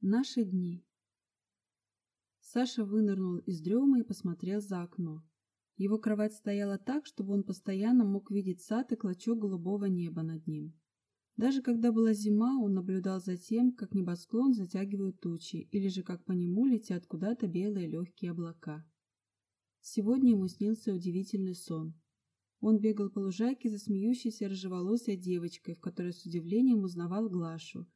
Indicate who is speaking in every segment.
Speaker 1: Наши дни. Саша вынырнул из дремы и посмотрел за окно. Его кровать стояла так, чтобы он постоянно мог видеть сад и клочок голубого неба над ним. Даже когда была зима, он наблюдал за тем, как небосклон затягивают тучи, или же как по нему летят куда-то белые легкие облака. Сегодня ему снился удивительный сон. Он бегал по лужайке за смеющейся рыжеволосой девочкой, в которой с удивлением узнавал Глашу,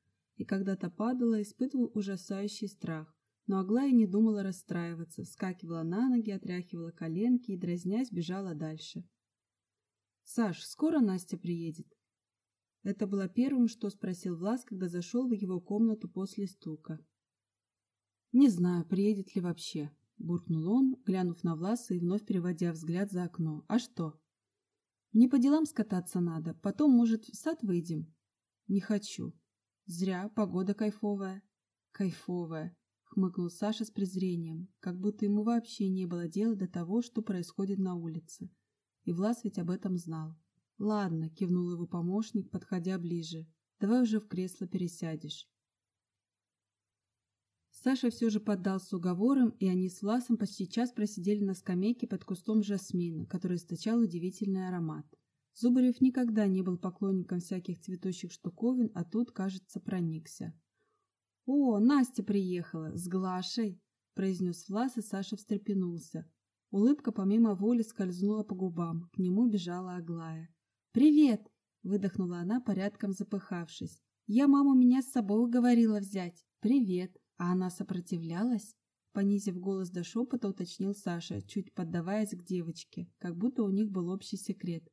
Speaker 1: и когда-то падала, испытывал ужасающий страх. Но Аглая не думала расстраиваться, вскакивала на ноги, отряхивала коленки и, дразнясь, бежала дальше. «Саш, скоро Настя приедет?» Это было первым, что спросил Влас, когда зашел в его комнату после стука. «Не знаю, приедет ли вообще», — буркнул он, глянув на Власа и вновь переводя взгляд за окно. «А что?» «Не по делам скататься надо, потом, может, в сад выйдем?» «Не хочу». «Зря, погода кайфовая». «Кайфовая», — хмыкнул Саша с презрением, как будто ему вообще не было дела до того, что происходит на улице. И Влас ведь об этом знал. «Ладно», — кивнул его помощник, подходя ближе. «Давай уже в кресло пересядешь». Саша все же поддался уговорам, и они с Власом почти час просидели на скамейке под кустом жасмина, который источал удивительный аромат. Зубарев никогда не был поклонником всяких цветущих штуковин, а тут, кажется, проникся. «О, Настя приехала! С Глашей!» – произнес Влас, и Саша встрепенулся. Улыбка помимо воли скользнула по губам, к нему бежала Аглая. «Привет!» – выдохнула она, порядком запыхавшись. «Я маму меня с собой уговорила взять». «Привет!» А она сопротивлялась? Понизив голос до шепота, уточнил Саша, чуть поддаваясь к девочке, как будто у них был общий секрет.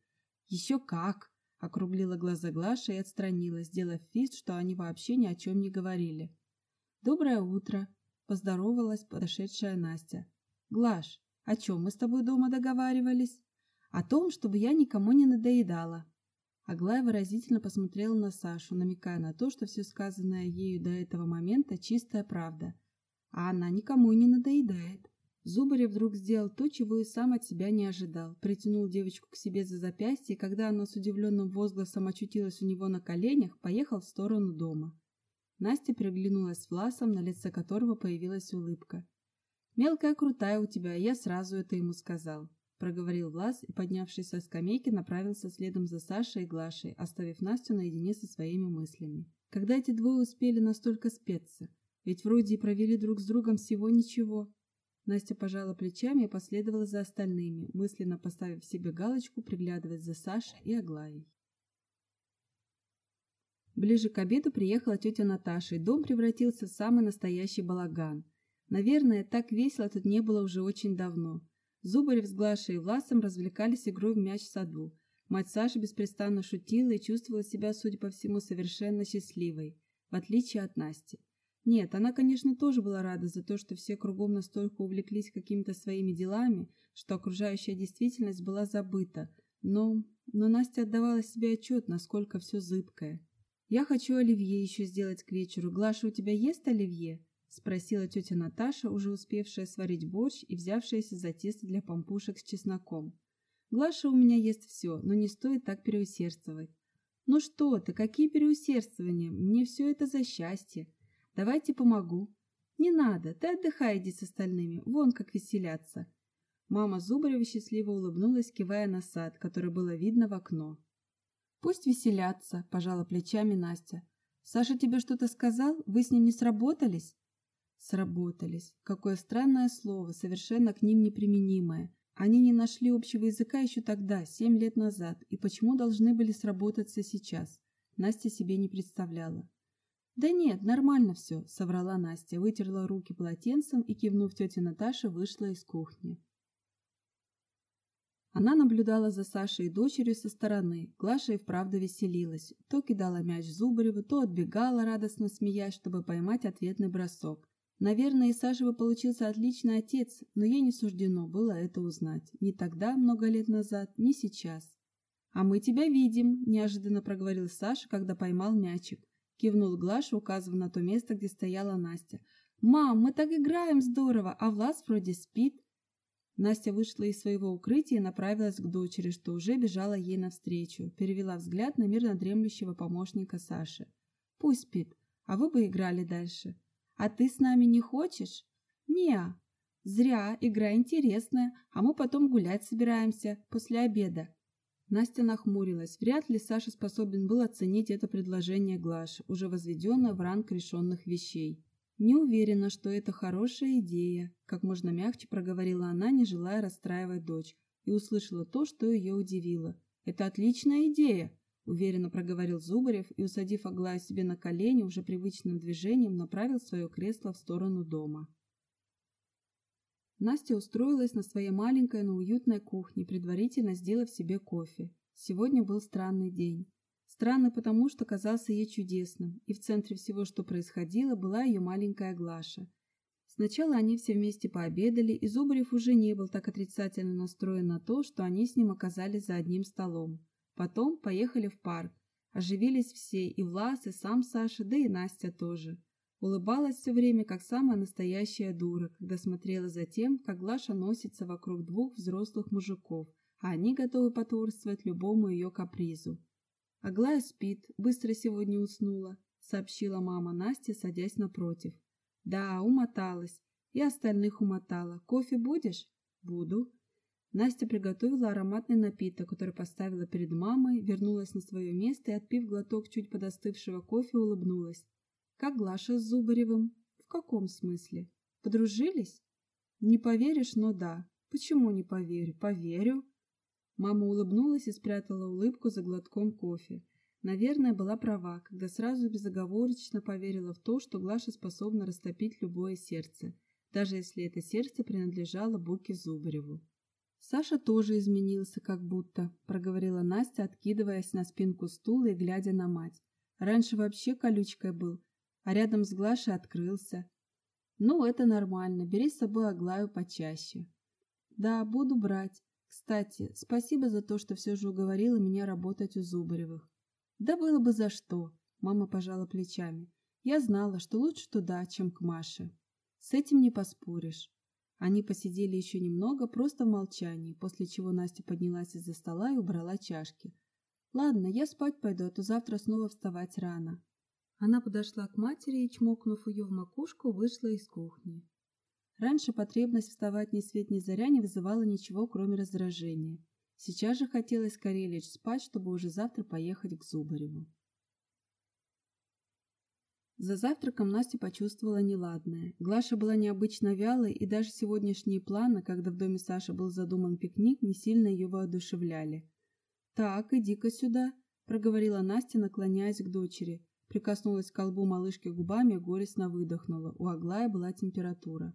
Speaker 1: «Еще как!» – округлила глаза Глаша и отстранилась, сделав вид, что они вообще ни о чем не говорили. «Доброе утро!» – поздоровалась подошедшая Настя. «Глаш, о чем мы с тобой дома договаривались?» О том, чтобы я никому не надоедала. Аглая выразительно посмотрела на Сашу, намекая на то, что все сказанное ею до этого момента чистая правда. А она никому не надоедает. Зубарев вдруг сделал то, чего и сам от себя не ожидал. Притянул девочку к себе за запястье, и когда она с удивленным возгласом очутилась у него на коленях, поехал в сторону дома. Настя приглянулась с Власом, на лице которого появилась улыбка. «Мелкая крутая у тебя, я сразу это ему сказал» проговорил Влас и, поднявшись со скамейки, направился следом за Сашей и Глашей, оставив Настю наедине со своими мыслями. Когда эти двое успели настолько спеться? Ведь вроде и провели друг с другом всего ничего. Настя пожала плечами и последовала за остальными, мысленно поставив себе галочку, приглядываясь за Сашей и Аглаей. Ближе к обеду приехала тетя Наташа, и дом превратился в самый настоящий балаган. Наверное, так весело тут не было уже очень давно. Зубарев с Глашей и Власом развлекались игрой в мяч в саду. Мать Саши беспрестанно шутила и чувствовала себя, судя по всему, совершенно счастливой, в отличие от Насти. Нет, она, конечно, тоже была рада за то, что все кругом настолько увлеклись какими-то своими делами, что окружающая действительность была забыта, но... но Настя отдавала себе отчет, насколько все зыбкое. «Я хочу оливье еще сделать к вечеру. Глаша, у тебя есть оливье?» — спросила тетя Наташа, уже успевшая сварить борщ и взявшаяся за тесто для помпушек с чесноком. «Глаша, у меня есть все, но не стоит так переусердствовать». «Ну что ты, какие переусердствования? Мне все это за счастье. Давайте помогу». «Не надо, ты отдыхай, иди с остальными, вон как веселятся». Мама Зубарева счастливо улыбнулась, кивая на сад, который было видно в окно. «Пусть веселятся», – пожала плечами Настя. «Саша тебе что-то сказал? Вы с ним не сработались?» Сработались. Какое странное слово, совершенно к ним неприменимое. Они не нашли общего языка еще тогда, семь лет назад, и почему должны были сработаться сейчас? Настя себе не представляла. «Да нет, нормально все», — соврала Настя, вытерла руки полотенцем и, кивнув тете Наташе, вышла из кухни. Она наблюдала за Сашей и дочерью со стороны. Глаша и вправду веселилась. То кидала мяч Зубареву, то отбегала, радостно смеясь, чтобы поймать ответный бросок. Наверное, и Саша бы получился отличный отец, но ей не суждено было это узнать. Ни тогда, много лет назад, ни сейчас. «А мы тебя видим», – неожиданно проговорил Саша, когда поймал мячик. Кивнул Глаша, указывая на то место, где стояла Настя. «Мам, мы так играем здорово, а Влас вроде спит». Настя вышла из своего укрытия и направилась к дочери, что уже бежала ей навстречу. Перевела взгляд на мирно дремлющего помощника Саши. «Пусть спит, а вы бы играли дальше». А ты с нами не хочешь? Не, зря, игра интересная, а мы потом гулять собираемся после обеда. Настя нахмурилась. Вряд ли Саша способен был оценить это предложение Глаши, уже возведенное в ранг решенных вещей. «Не уверена, что это хорошая идея», – как можно мягче проговорила она, не желая расстраивать дочь, и услышала то, что ее удивило. «Это отличная идея», – уверенно проговорил Зубарев и, усадив Аглаю себе на колени, уже привычным движением направил свое кресло в сторону дома. Настя устроилась на своей маленькой, но уютной кухне, предварительно сделав себе кофе. Сегодня был странный день. Странный потому, что казался ей чудесным, и в центре всего, что происходило, была ее маленькая Глаша. Сначала они все вместе пообедали, и Зубарев уже не был так отрицательно настроен на то, что они с ним оказались за одним столом. Потом поехали в парк. Оживились все, и Влас, и сам Саша, да и Настя тоже. Улыбалась все время, как самая настоящая дура, когда смотрела за тем, как Глаша носится вокруг двух взрослых мужиков, а они готовы потворствовать любому ее капризу. «Аглая спит, быстро сегодня уснула», — сообщила мама Насте, садясь напротив. «Да, умоталась. И остальных умотала. Кофе будешь?» «Буду». Настя приготовила ароматный напиток, который поставила перед мамой, вернулась на свое место и, отпив глоток чуть подостывшего кофе, улыбнулась. Как Глаша с Зубаревым? В каком смысле? Подружились? Не поверишь, но да. Почему не поверю? Поверю. Мама улыбнулась и спрятала улыбку за глотком кофе. Наверное, была права, когда сразу безоговорочно поверила в то, что Глаша способна растопить любое сердце, даже если это сердце принадлежало Буке Зубареву. Саша тоже изменился, как будто, проговорила Настя, откидываясь на спинку стула и глядя на мать. Раньше вообще колючкой был, а рядом с Глашей открылся. Ну, это нормально, бери с собой Аглаю почаще. Да, буду брать. Кстати, спасибо за то, что все же уговорила меня работать у Зубаревых. Да было бы за что, мама пожала плечами. Я знала, что лучше туда, чем к Маше. С этим не поспоришь. Они посидели еще немного, просто в молчании, после чего Настя поднялась из-за стола и убрала чашки. Ладно, я спать пойду, а то завтра снова вставать рано. Она подошла к матери и, чмокнув ее в макушку, вышла из кухни. Раньше потребность вставать ни свет ни заря не вызывала ничего, кроме раздражения. Сейчас же хотелось скорее лечь спать, чтобы уже завтра поехать к Зубареву. За завтраком Настя почувствовала неладное. Глаша была необычно вялой, и даже сегодняшние планы, когда в доме Саши был задуман пикник, не сильно ее воодушевляли. «Так, иди-ка сюда», — проговорила Настя, наклоняясь к дочери. Прикоснулась к колбу малышки губами горестно выдохнула. У Аглая была температура.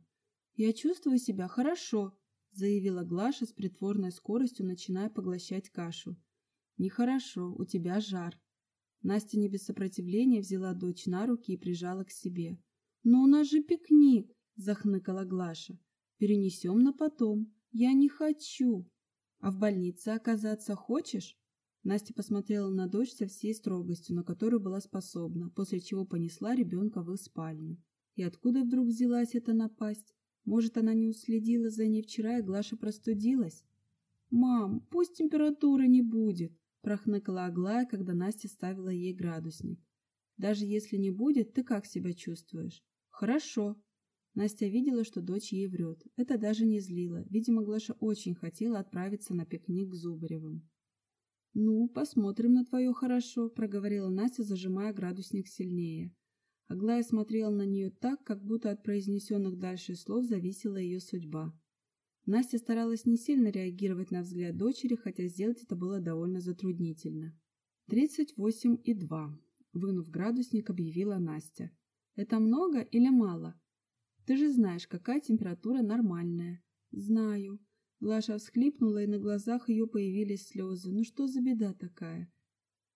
Speaker 1: «Я чувствую себя хорошо», — заявила Глаша с притворной скоростью, начиная поглощать кашу. «Нехорошо, у тебя жар». Настя не без сопротивления взяла дочь на руки и прижала к себе. «Но у нас же пикник!» — захныкала Глаша. «Перенесем на потом. Я не хочу. А в больнице оказаться хочешь?» Настя посмотрела на дочь со всей строгостью, на которую была способна, после чего понесла ребенка в их спальню. И откуда вдруг взялась эта напасть? Может, она не уследила за ней вчера, и Глаша простудилась? «Мам, пусть температуры не будет», – прохныкала Аглая, когда Настя ставила ей градусник. «Даже если не будет, ты как себя чувствуешь?» «Хорошо». Настя видела, что дочь ей врет. Это даже не злило. Видимо, Глаша очень хотела отправиться на пикник к Зубаревым. «Ну, посмотрим на твое хорошо», — проговорила Настя, зажимая градусник сильнее. Аглая смотрела на нее так, как будто от произнесенных дальше слов зависела ее судьба. Настя старалась не сильно реагировать на взгляд дочери, хотя сделать это было довольно затруднительно. «Тридцать восемь и два», — вынув градусник, объявила Настя. «Это много или мало? Ты же знаешь, какая температура нормальная». «Знаю», Глаша всхлипнула, и на глазах ее появились слезы. Ну что за беда такая?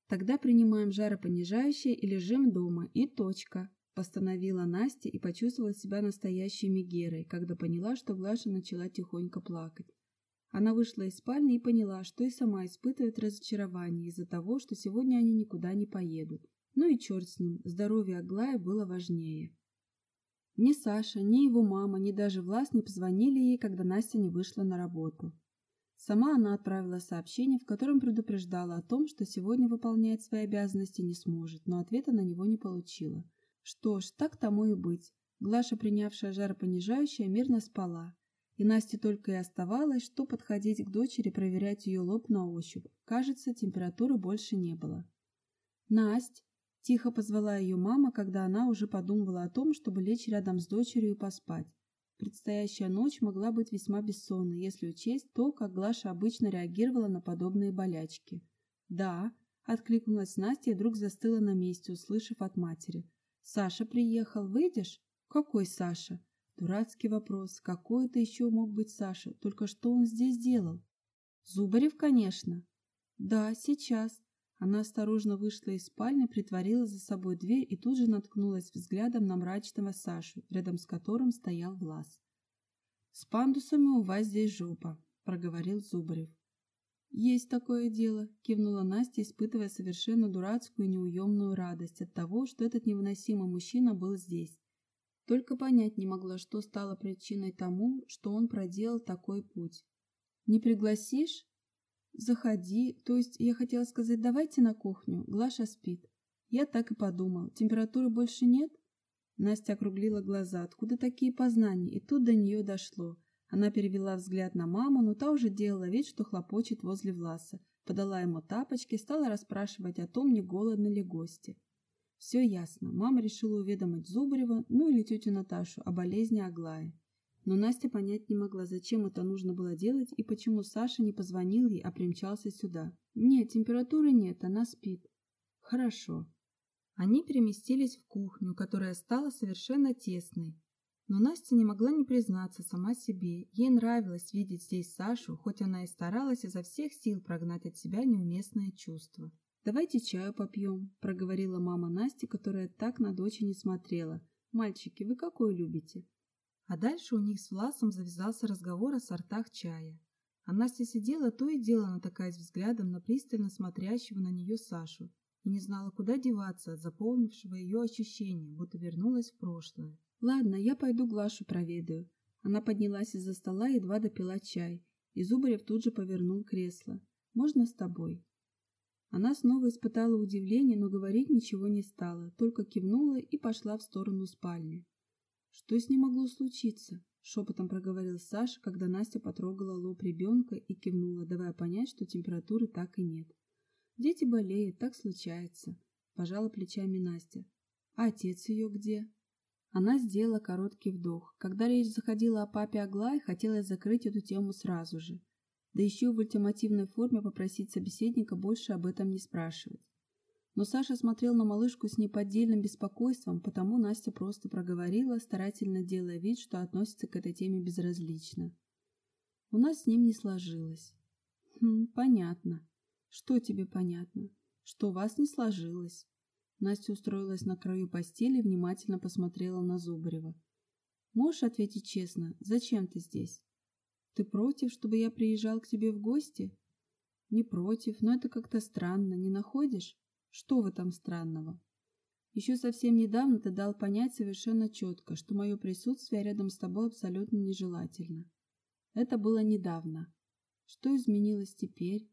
Speaker 1: Тогда принимаем жаропонижающее и лежим дома. И точка. Постановила Настя и почувствовала себя настоящей Мегерой, когда поняла, что Глаша начала тихонько плакать. Она вышла из спальни и поняла, что и сама испытывает разочарование из-за того, что сегодня они никуда не поедут. Ну и черт с ним, здоровье Аглая было важнее. Ни Саша, ни его мама, ни даже Влас не позвонили ей, когда Настя не вышла на работу. Сама она отправила сообщение, в котором предупреждала о том, что сегодня выполнять свои обязанности не сможет, но ответа на него не получила. Что ж, так тому и быть. Глаша, принявшая жаропонижающее, мирно спала. И Насте только и оставалось, что подходить к дочери, проверять ее лоб на ощупь. Кажется, температуры больше не было. «Насть!» – тихо позвала ее мама, когда она уже подумывала о том, чтобы лечь рядом с дочерью и поспать. Предстоящая ночь могла быть весьма бессонной, если учесть то, как Глаша обычно реагировала на подобные болячки. «Да», – откликнулась Настя и вдруг застыла на месте, услышав от матери. «Саша приехал, выйдешь?» «Какой Саша?» Дурацкий вопрос. Какой это еще мог быть Саша? Только что он здесь делал? Зубарев, конечно. Да, сейчас. Она осторожно вышла из спальни, притворила за собой дверь и тут же наткнулась взглядом на мрачного Сашу, рядом с которым стоял Влас. «С пандусами у вас здесь жопа», — проговорил Зубарев. «Есть такое дело», — кивнула Настя, испытывая совершенно дурацкую и неуемную радость от того, что этот невыносимый мужчина был здесь. Только понять не могла, что стало причиной тому, что он проделал такой путь. «Не пригласишь?» «Заходи. То есть я хотела сказать, давайте на кухню. Глаша спит». Я так и подумал. Температуры больше нет? Настя округлила глаза. Откуда такие познания? И тут до нее дошло. Она перевела взгляд на маму, но та уже делала вид, что хлопочет возле Власа. Подала ему тапочки, стала расспрашивать о том, не голодны ли гости. Все ясно. Мама решила уведомить Зубарева, ну или тетю Наташу, о болезни Аглаи. Но Настя понять не могла, зачем это нужно было делать и почему Саша не позвонил ей, а примчался сюда. Нет, температуры нет, она спит. Хорошо. Они переместились в кухню, которая стала совершенно тесной. Но Настя не могла не признаться сама себе. Ей нравилось видеть здесь Сашу, хоть она и старалась изо всех сил прогнать от себя неуместное чувство. «Давайте чаю попьем», – проговорила мама Насти, которая так на дочь не смотрела. «Мальчики, вы какой любите?» А дальше у них с Власом завязался разговор о сортах чая. А Настя сидела то и дело натыкаясь взглядом на пристально смотрящего на нее Сашу и не знала, куда деваться от заполнившего ее ощущения, будто вернулась в прошлое. «Ладно, я пойду Глашу проведаю». Она поднялась из-за стола и едва допила чай, и Зубарев тут же повернул кресло. «Можно с тобой?» Она снова испытала удивление, но говорить ничего не стала, только кивнула и пошла в сторону спальни. «Что с ним могло случиться?» – шепотом проговорил Саша, когда Настя потрогала лоб ребенка и кивнула, давая понять, что температуры так и нет. «Дети болеют, так случается», – пожала плечами Настя. «А отец ее где?» Она сделала короткий вдох. Когда речь заходила о папе Аглае, хотелось закрыть эту тему сразу же да еще в ультимативной форме попросить собеседника больше об этом не спрашивать. Но Саша смотрел на малышку с неподдельным беспокойством, потому Настя просто проговорила, старательно делая вид, что относится к этой теме безразлично. У нас с ним не сложилось. Хм, понятно. Что тебе понятно? Что у вас не сложилось? Настя устроилась на краю постели и внимательно посмотрела на Зубарева. Можешь ответить честно, зачем ты здесь? Ты против, чтобы я приезжал к тебе в гости? Не против, но это как-то странно, не находишь? Что в этом странного? Еще совсем недавно ты дал понять совершенно четко, что мое присутствие рядом с тобой абсолютно нежелательно. Это было недавно. Что изменилось теперь?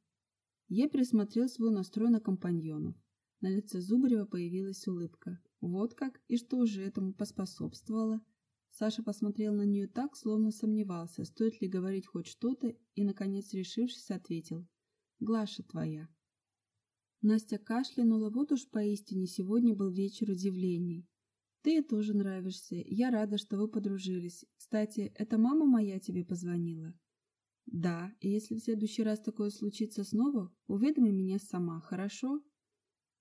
Speaker 1: Я присмотрел свой настрой на компаньонов. На лице Зубарева появилась улыбка. Вот как, и что уже этому поспособствовало? Саша посмотрел на нее так, словно сомневался, стоит ли говорить хоть что-то, и, наконец, решившись, ответил. «Глаша твоя». Настя кашлянула, вот уж поистине сегодня был вечер удивлений. «Ты ей тоже нравишься. Я рада, что вы подружились. Кстати, это мама моя тебе позвонила?» «Да, и если в следующий раз такое случится снова, уведоми меня сама, хорошо?»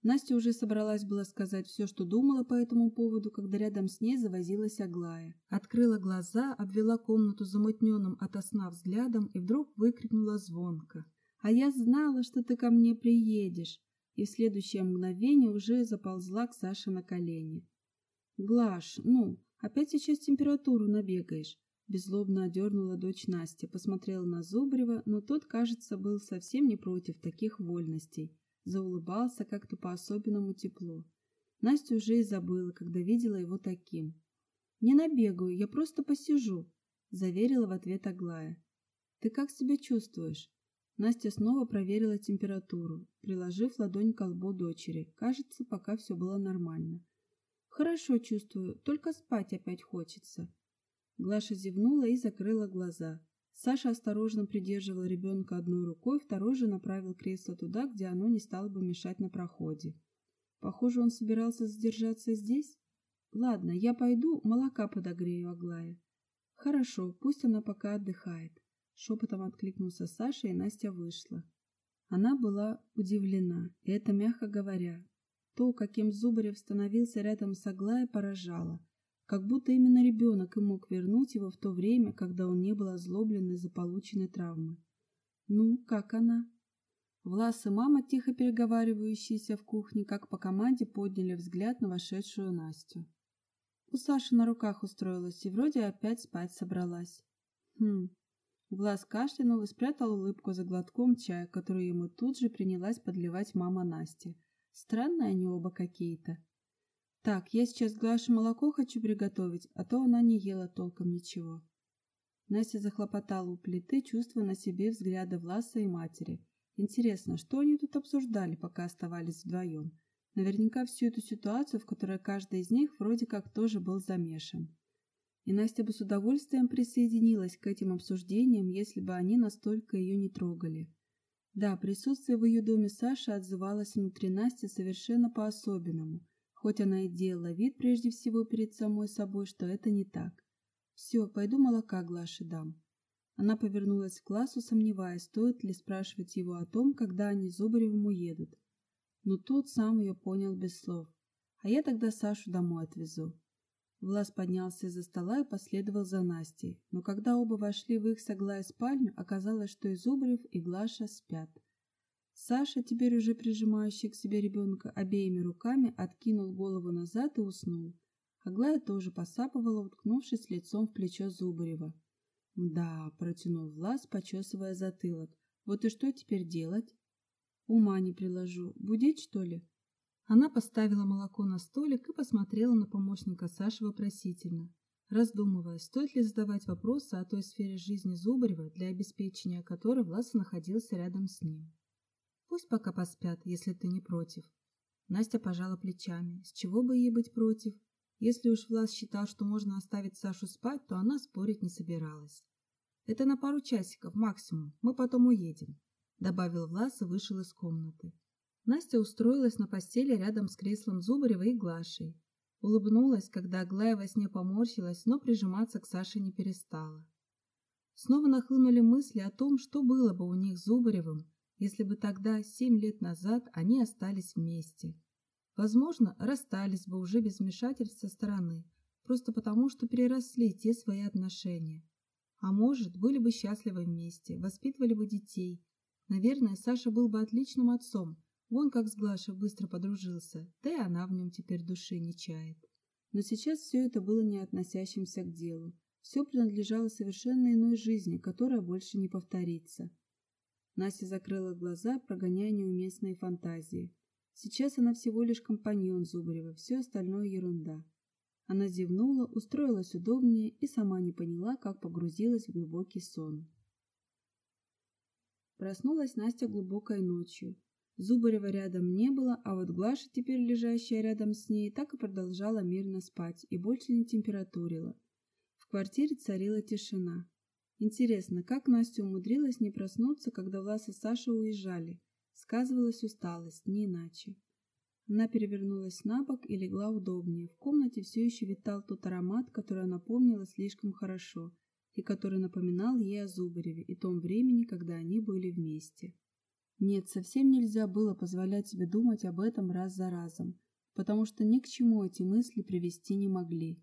Speaker 1: Настя уже собралась было сказать все, что думала по этому поводу, когда рядом с ней завозилась Аглая. Открыла глаза, обвела комнату замутненным ото сна взглядом и вдруг выкрикнула звонко. «А я знала, что ты ко мне приедешь!» И в следующее мгновение уже заползла к Саше на колени. «Глаш, ну, опять сейчас температуру набегаешь!» Беззлобно одернула дочь Настя, посмотрела на Зубрева, но тот, кажется, был совсем не против таких вольностей заулыбался как-то по-особенному тепло. Настя уже и забыла, когда видела его таким. «Не набегаю, я просто посижу», — заверила в ответ Аглая. «Ты как себя чувствуешь?» Настя снова проверила температуру, приложив ладонь к лбу дочери. Кажется, пока все было нормально. Хорошо чувствую, только спать опять хочется. Глаша зевнула и закрыла глаза. Саша осторожно придерживал ребенка одной рукой, второй же направил кресло туда, где оно не стало бы мешать на проходе. Похоже, он собирался задержаться здесь. Ладно, я пойду, молока подогрею Аглая. Хорошо, пусть она пока отдыхает. Шепотом откликнулся Саша, и Настя вышла. Она была удивлена, и это мягко говоря. То, каким Зубарев становился рядом с Аглаей, поражало. Как будто именно ребенок и мог вернуть его в то время, когда он не был озлоблен из-за полученной травмы. «Ну, как она?» Влас и мама, тихо переговаривающиеся в кухне, как по команде подняли взгляд на вошедшую Настю. У Саши на руках устроилась и вроде опять спать собралась. Хм. Влас кашлянул и спрятал улыбку за глотком чая, который ему тут же принялась подливать мама Насти. Странные они оба какие-то. Так, я сейчас Глаше молоко хочу приготовить, а то она не ела толком ничего. Настя захлопотала у плиты, чувствуя на себе взгляды Власа и матери. Интересно, что они тут обсуждали, пока оставались вдвоем? Наверняка всю эту ситуацию, в которой каждый из них вроде как тоже был замешан. И Настя бы с удовольствием присоединилась к этим обсуждениям, если бы они настолько ее не трогали. Да, присутствие в ее доме Саши отзывалось внутри Насти совершенно по-особенному – хоть она и делала вид прежде всего перед самой собой, что это не так. «Все, пойду молока Глаше дам». Она повернулась к классу, сомневаясь, стоит ли спрашивать его о том, когда они с Зубаревым уедут. Но тот сам ее понял без слов. «А я тогда Сашу домой отвезу». Влас поднялся из-за стола и последовал за Настей, но когда оба вошли в их соглая спальню, оказалось, что и Зубарев, и Глаша спят. Саша, теперь уже прижимающий к себе ребенка обеими руками, откинул голову назад и уснул. Аглая тоже посапывала, уткнувшись лицом в плечо Зубарева. «Да», — протянул Влас, почесывая затылок. «Вот и что теперь делать?» «Ума не приложу. Будить, что ли?» Она поставила молоко на столик и посмотрела на помощника Саши вопросительно, раздумывая, стоит ли задавать вопросы о той сфере жизни Зубарева, для обеспечения которой Влас находился рядом с ним. Пусть пока поспят, если ты не против. Настя пожала плечами. С чего бы ей быть против? Если уж Влас считал, что можно оставить Сашу спать, то она спорить не собиралась. Это на пару часиков максимум, мы потом уедем, добавил Влас и вышел из комнаты. Настя устроилась на постели рядом с креслом Зубарева и Глашей. Улыбнулась, когда Аглая во сне поморщилась, но прижиматься к Саше не перестала. Снова нахлынули мысли о том, что было бы у них с Зубаревым, если бы тогда, семь лет назад, они остались вместе. Возможно, расстались бы уже без вмешательств со стороны, просто потому, что переросли те свои отношения. А может, были бы счастливы вместе, воспитывали бы детей. Наверное, Саша был бы отличным отцом, вон как с Глашей быстро подружился, да и она в нем теперь души не чает. Но сейчас все это было не относящимся к делу. Все принадлежало совершенно иной жизни, которая больше не повторится. Настя закрыла глаза, прогоняя неуместные фантазии. Сейчас она всего лишь компаньон Зубарева, все остальное ерунда. Она зевнула, устроилась удобнее и сама не поняла, как погрузилась в глубокий сон. Проснулась Настя глубокой ночью. Зубарева рядом не было, а вот Глаша, теперь лежащая рядом с ней, так и продолжала мирно спать и больше не температурила. В квартире царила тишина. Интересно, как Настя умудрилась не проснуться, когда Влас и Саша уезжали? Сказывалась усталость, не иначе. Она перевернулась на бок и легла удобнее. В комнате все еще витал тот аромат, который она помнила слишком хорошо и который напоминал ей о Зубареве и том времени, когда они были вместе. Нет, совсем нельзя было позволять себе думать об этом раз за разом, потому что ни к чему эти мысли привести не могли.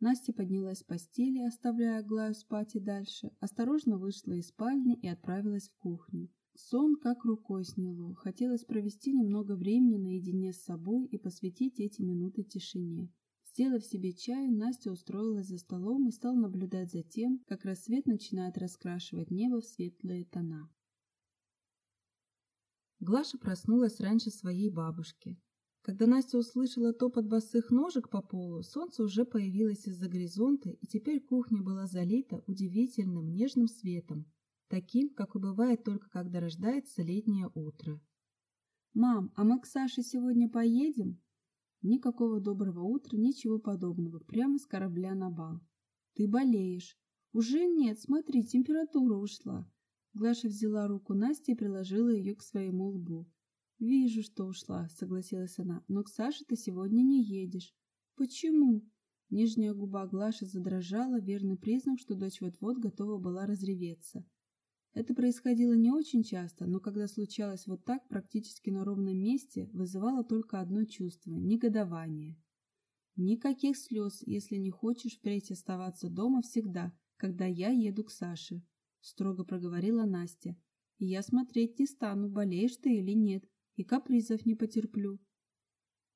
Speaker 1: Настя поднялась с постели, оставляя Аглаю спать и дальше, осторожно вышла из спальни и отправилась в кухню. Сон как рукой сняло. Хотелось провести немного времени наедине с собой и посвятить эти минуты тишине. Сделав себе чай, Настя устроилась за столом и стала наблюдать за тем, как рассвет начинает раскрашивать небо в светлые тона. Глаша проснулась раньше своей бабушки. Когда Настя услышала топот босых ножек по полу, солнце уже появилось из-за горизонта, и теперь кухня была залита удивительным нежным светом, таким, как и бывает только когда рождается летнее утро. «Мам, а мы к Саше сегодня поедем?» Никакого доброго утра, ничего подобного, прямо с корабля на бал. Ты болеешь. Уже нет, смотри, температура ушла. Глаша взяла руку Насти и приложила ее к своему лбу. «Вижу, что ушла», — согласилась она, — «но к Саше ты сегодня не едешь». «Почему?» Нижняя губа Глаши задрожала, верный признак, что дочь вот-вот готова была разреветься. Это происходило не очень часто, но когда случалось вот так, практически на ровном месте, вызывало только одно чувство – негодование. Никаких слез, если не хочешь впредь оставаться дома всегда, когда я еду к Саше, строго проговорила Настя. И я смотреть не стану, болеешь ты или нет, и капризов не потерплю.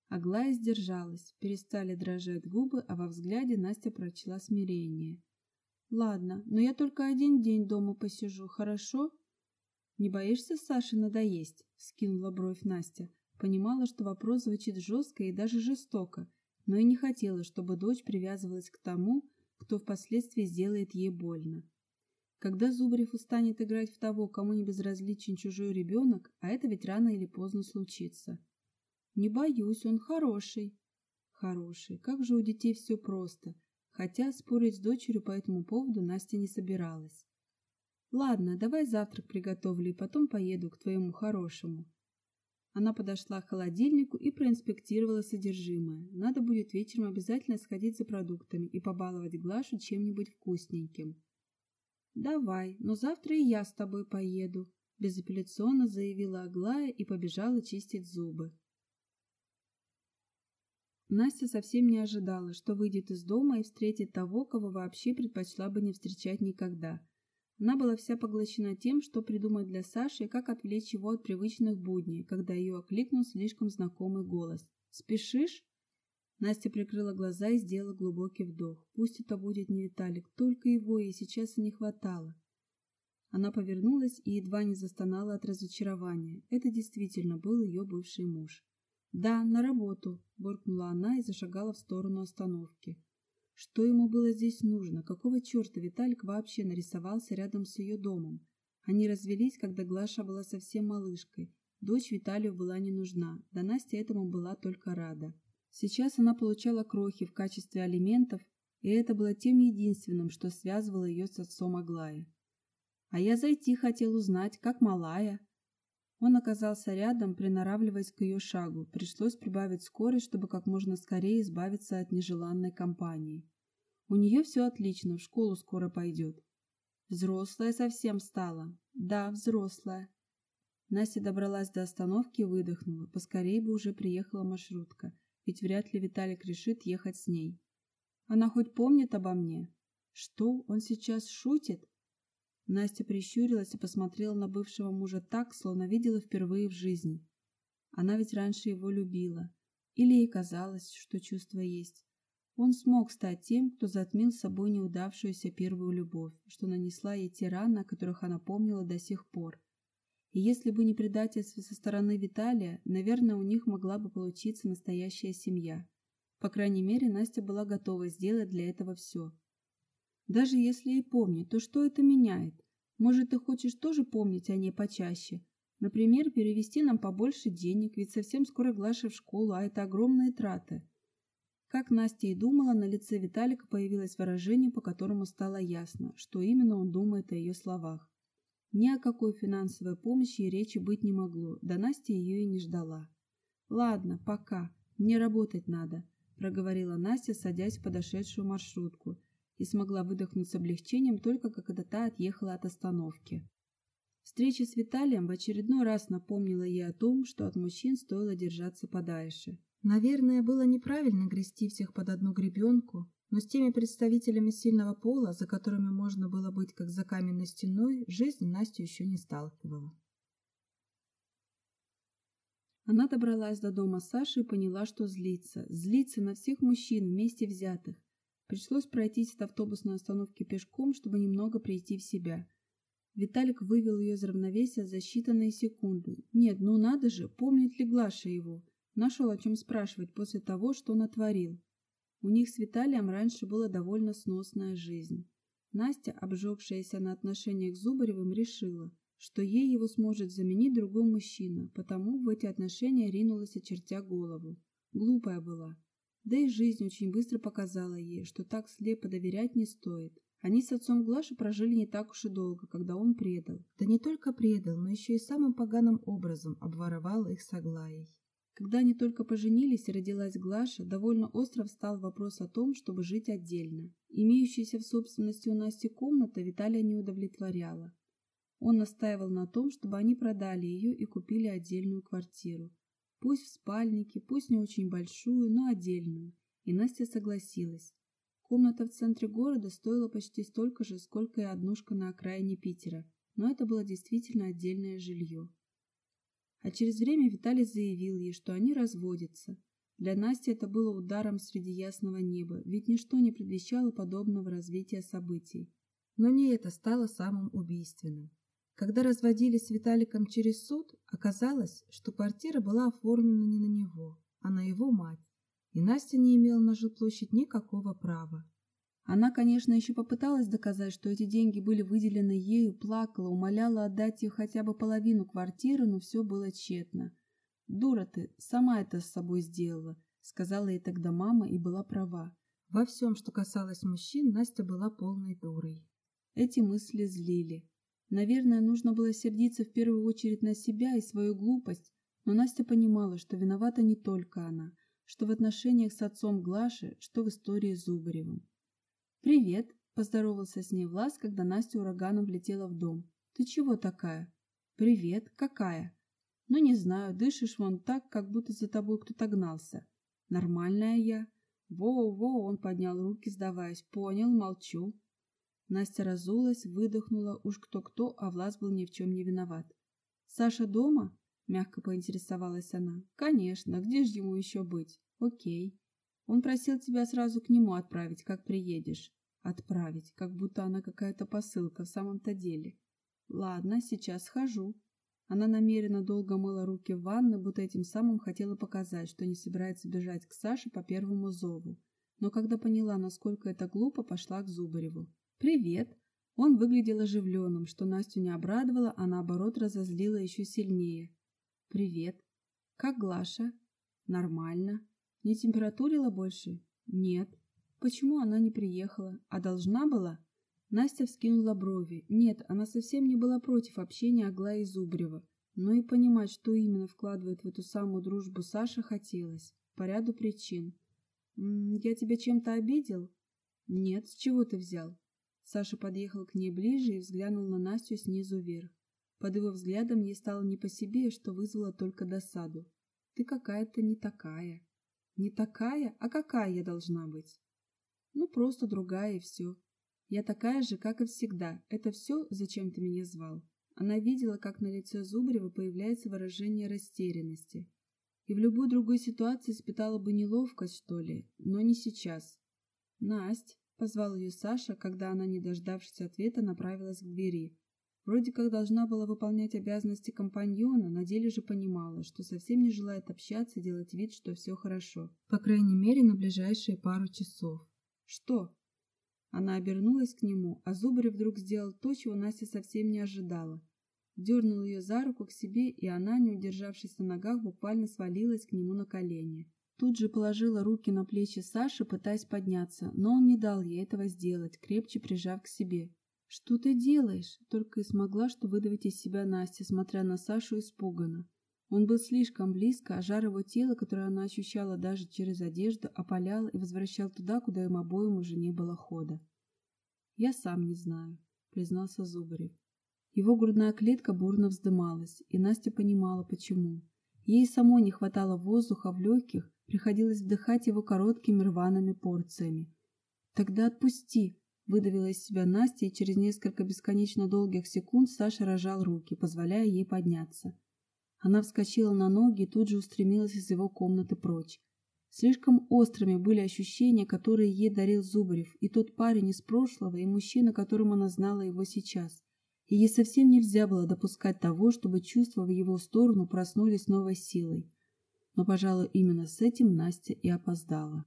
Speaker 1: Аглая сдержалась, перестали дрожать губы, а во взгляде Настя прочла смирение. Ладно, но я только один день дома посижу, хорошо? Не боишься Саше надоесть? Скинула бровь Настя. Понимала, что вопрос звучит жестко и даже жестоко, но и не хотела, чтобы дочь привязывалась к тому, кто впоследствии сделает ей больно. Когда Зубарев устанет играть в того, кому не безразличен чужой ребенок, а это ведь рано или поздно случится. Не боюсь, он хороший. Хороший. Как же у детей все просто хотя спорить с дочерью по этому поводу Настя не собиралась. «Ладно, давай завтрак приготовлю и потом поеду к твоему хорошему». Она подошла к холодильнику и проинспектировала содержимое. Надо будет вечером обязательно сходить за продуктами и побаловать Глашу чем-нибудь вкусненьким. «Давай, но завтра и я с тобой поеду», – безапелляционно заявила Аглая и побежала чистить зубы. Настя совсем не ожидала, что выйдет из дома и встретит того, кого вообще предпочла бы не встречать никогда. Она была вся поглощена тем, что придумать для Саши как отвлечь его от привычных будней, когда ее окликнул слишком знакомый голос. «Спешишь?» Настя прикрыла глаза и сделала глубокий вдох. Пусть это будет не Виталик, только его ей сейчас и не хватало. Она повернулась и едва не застонала от разочарования. Это действительно был ее бывший муж. «Да, на работу», – буркнула она и зашагала в сторону остановки. Что ему было здесь нужно? Какого черта Виталик вообще нарисовался рядом с ее домом? Они развелись, когда Глаша была совсем малышкой. Дочь Виталию была не нужна, да Настя этому была только рада. Сейчас она получала крохи в качестве алиментов, и это было тем единственным, что связывало ее с отцом Аглая. А я зайти хотел узнать, как малая, он оказался рядом, приноравливаясь к ее шагу. Пришлось прибавить скорость, чтобы как можно скорее избавиться от нежеланной компании. У нее все отлично, в школу скоро пойдет. Взрослая совсем стала. Да, взрослая. Настя добралась до остановки и выдохнула. Поскорей бы уже приехала маршрутка, ведь вряд ли Виталик решит ехать с ней. Она хоть помнит обо мне? Что, он сейчас шутит? Настя прищурилась и посмотрела на бывшего мужа так, словно видела впервые в жизни. Она ведь раньше его любила. Или ей казалось, что чувство есть. Он смог стать тем, кто затмил собой неудавшуюся первую любовь, что нанесла ей те раны, о которых она помнила до сих пор. И если бы не предательство со стороны Виталия, наверное, у них могла бы получиться настоящая семья. По крайней мере, Настя была готова сделать для этого все. Даже если и помнит, то что это меняет? Может, ты хочешь тоже помнить о ней почаще? Например, перевести нам побольше денег, ведь совсем скоро Глаша в школу, а это огромные траты. Как Настя и думала, на лице Виталика появилось выражение, по которому стало ясно, что именно он думает о ее словах. Ни о какой финансовой помощи и речи быть не могло, да Настя ее и не ждала. «Ладно, пока, мне работать надо», – проговорила Настя, садясь в подошедшую маршрутку – и смогла выдохнуть с облегчением только когда та отъехала от остановки. Встреча с Виталием в очередной раз напомнила ей о том, что от мужчин стоило держаться подальше. Наверное, было неправильно грести всех под одну гребенку, но с теми представителями сильного пола, за которыми можно было быть как за каменной стеной, жизнь Настю еще не сталкивала. Она добралась до дома Саши и поняла, что злится. Злится на всех мужчин вместе взятых. Пришлось пройтись от автобусной остановки пешком, чтобы немного прийти в себя. Виталик вывел ее из равновесия за считанные секунды. Нет, ну надо же, помнит ли Глаша его? Нашел о чем спрашивать после того, что натворил. У них с Виталием раньше была довольно сносная жизнь. Настя, обжегшаяся на отношениях с Зубаревым, решила, что ей его сможет заменить другой мужчина, потому в эти отношения ринулась, очертя голову. Глупая была. Да и жизнь очень быстро показала ей, что так слепо доверять не стоит. Они с отцом Глаши прожили не так уж и долго, когда он предал. Да не только предал, но еще и самым поганым образом обворовал их с Аглаей. Когда они только поженились и родилась Глаша, довольно остро встал вопрос о том, чтобы жить отдельно. Имеющаяся в собственности у Насти комната Виталия не удовлетворяла. Он настаивал на том, чтобы они продали ее и купили отдельную квартиру. Пусть в спальнике, пусть не очень большую, но отдельную. И Настя согласилась. Комната в центре города стоила почти столько же, сколько и однушка на окраине Питера, но это было действительно отдельное жилье. А через время Виталий заявил ей, что они разводятся. Для Насти это было ударом среди ясного неба, ведь ничто не предвещало подобного развития событий. Но не это стало самым убийственным. Когда разводились с Виталиком через суд, оказалось, что квартира была оформлена не на него, а на его мать, и Настя не имела на жилплощадь никакого права. Она, конечно, еще попыталась доказать, что эти деньги были выделены ею, плакала, умоляла отдать ей хотя бы половину квартиры, но все было тщетно. «Дура ты, сама это с собой сделала», — сказала ей тогда мама и была права. Во всем, что касалось мужчин, Настя была полной дурой. Эти мысли злили. Наверное, нужно было сердиться в первую очередь на себя и свою глупость, но Настя понимала, что виновата не только она, что в отношениях с отцом Глаши, что в истории с Зубаревым. «Привет!» – поздоровался с ней Влас, когда Настя ураганом влетела в дом. «Ты чего такая?» «Привет! Какая?» «Ну, не знаю, дышишь вон так, как будто за тобой кто-то гнался». «Нормальная я». «Во-во!» – он поднял руки, сдаваясь. «Понял, молчу». Настя разулась, выдохнула, уж кто-кто, а Влас был ни в чем не виноват. «Саша дома?» – мягко поинтересовалась она. «Конечно, где же ему еще быть? Окей». Он просил тебя сразу к нему отправить, как приедешь. Отправить, как будто она какая-то посылка в самом-то деле. Ладно, сейчас схожу. Она намеренно долго мыла руки в ванной, будто этим самым хотела показать, что не собирается бежать к Саше по первому зову. Но когда поняла, насколько это глупо, пошла к Зубареву. «Привет!» Он выглядел оживленным, что Настю не обрадовало, а наоборот разозлило еще сильнее. «Привет! Как Глаша?» «Нормально. Не температурила больше? Нет. Почему она не приехала? А должна была? Настя вскинула брови. Нет, она совсем не была против общения Аглаи Зубрева. Но и понимать, что именно вкладывает в эту самую дружбу Саша, хотелось. По ряду причин. «М -м, «Я тебя чем-то обидел?» «Нет, с чего ты взял?» Саша подъехал к ней ближе и взглянул на Настю снизу вверх. Под его взглядом ей стало не по себе, что вызвало только досаду. «Ты какая-то не такая». Не такая, а какая я должна быть? Ну, просто другая и все. Я такая же, как и всегда. Это все, зачем ты меня звал? Она видела, как на лице Зубрева появляется выражение растерянности. И в любой другой ситуации испытала бы неловкость, что ли, но не сейчас. «Насть!» — позвал ее Саша, когда она, не дождавшись ответа, направилась к двери. Вроде как должна была выполнять обязанности компаньона, на деле же понимала, что совсем не желает общаться и делать вид, что все хорошо. По крайней мере, на ближайшие пару часов. «Что?» Она обернулась к нему, а Зубарев вдруг сделал то, чего Настя совсем не ожидала. Дернул ее за руку к себе, и она, не удержавшись на ногах, буквально свалилась к нему на колени. Тут же положила руки на плечи Саши, пытаясь подняться, но он не дал ей этого сделать, крепче прижав к себе. «Что ты делаешь?» — только и смогла, что выдавить из себя Настя, смотря на Сашу испуганно. Он был слишком близко, а жар его тела, которое она ощущала даже через одежду, опалял и возвращал туда, куда им обоим уже не было хода. «Я сам не знаю», — признался Зубарев. Его грудная клетка бурно вздымалась, и Настя понимала, почему. Ей самой не хватало воздуха в легких, приходилось вдыхать его короткими рваными порциями. «Тогда отпусти!» Выдавила из себя Настя, и через несколько бесконечно долгих секунд Саша рожал руки, позволяя ей подняться. Она вскочила на ноги и тут же устремилась из его комнаты прочь. Слишком острыми были ощущения, которые ей дарил Зубарев, и тот парень из прошлого, и мужчина, которым она знала его сейчас. И ей совсем нельзя было допускать того, чтобы чувства в его сторону проснулись новой силой. Но, пожалуй, именно с этим Настя и опоздала.